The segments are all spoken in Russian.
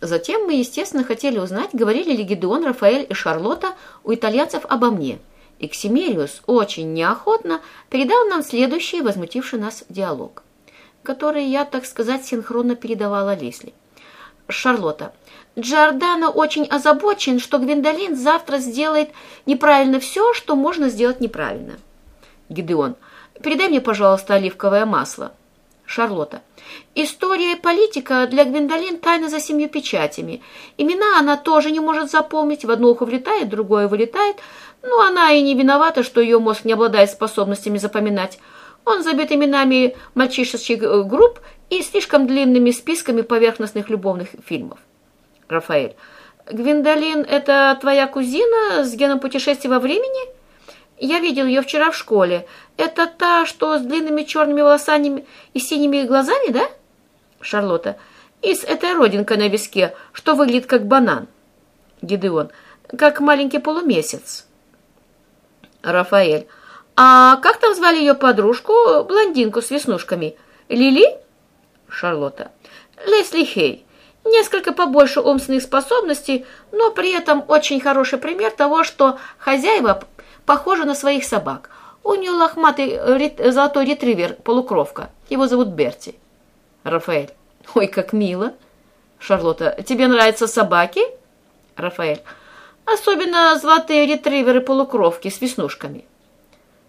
Затем мы, естественно, хотели узнать, говорили ли Гедеон, Рафаэль и Шарлотта у итальянцев обо мне. И Ксимериус очень неохотно передал нам следующий возмутивший нас диалог, который я, так сказать, синхронно передавала Лесли. Шарлотта. Джордано очень озабочен, что Гвиндолин завтра сделает неправильно все, что можно сделать неправильно. Гидеон. Передай мне, пожалуйста, оливковое масло. Шарлотта. История и политика для Гвиндолин тайна за семью печатями. Имена она тоже не может запомнить. В одно ухо влетает, другое вылетает. Но она и не виновата, что ее мозг не обладает способностями запоминать. Он забит именами мальчишечьих э, групп и слишком длинными списками поверхностных любовных фильмов. Рафаэль. Гвиндолин – это твоя кузина с геном путешествия во времени? Я видел ее вчера в школе. Это та, что с длинными черными волосами и синими глазами, да? Шарлотта. И с этой родинкой на виске, что выглядит как банан. Гидеон. Как маленький полумесяц. Рафаэль. А как там звали ее подружку, блондинку с веснушками? Лили? Шарлотта. Лесли Хей. Несколько побольше умственных способностей, но при этом очень хороший пример того, что хозяева похожи на своих собак. У нее лохматый рет, золотой ретривер, полукровка. Его зовут Берти. Рафаэль. Ой, как мило. Шарлотта. Тебе нравятся собаки? Рафаэль. Особенно золотые ретриверы-полукровки с веснушками.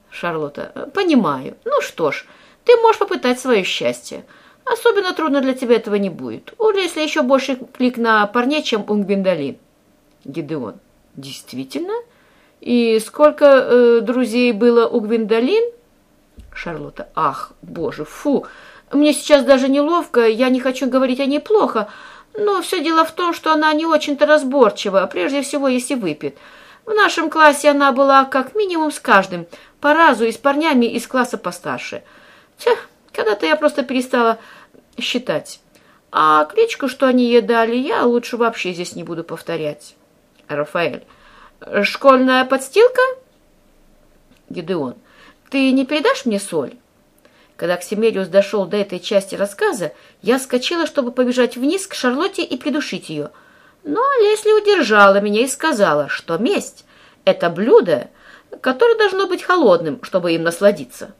Шарлотта. Понимаю. Ну что ж, ты можешь попытать свое счастье. Особенно трудно для тебя этого не будет. У Лесли еще больше клик на парней, чем у Гвиндолин. Гидеон. Действительно? И сколько э, друзей было у Гвиндолин? Шарлотта. Ах, боже, фу. Мне сейчас даже неловко, я не хочу говорить о ней плохо, но все дело в том, что она не очень-то разборчива, прежде всего, если выпьет. В нашем классе она была как минимум с каждым, по разу и с парнями из класса постарше. Тьф, когда-то я просто перестала считать. А кличку, что они ей дали, я лучше вообще здесь не буду повторять. Рафаэль. Школьная подстилка? Гидеон. Ты не передашь мне соль? Когда Ксимериус дошел до этой части рассказа, я вскочила, чтобы побежать вниз к Шарлотте и придушить ее. Но Лесли удержала меня и сказала, что месть — это блюдо, которое должно быть холодным, чтобы им насладиться.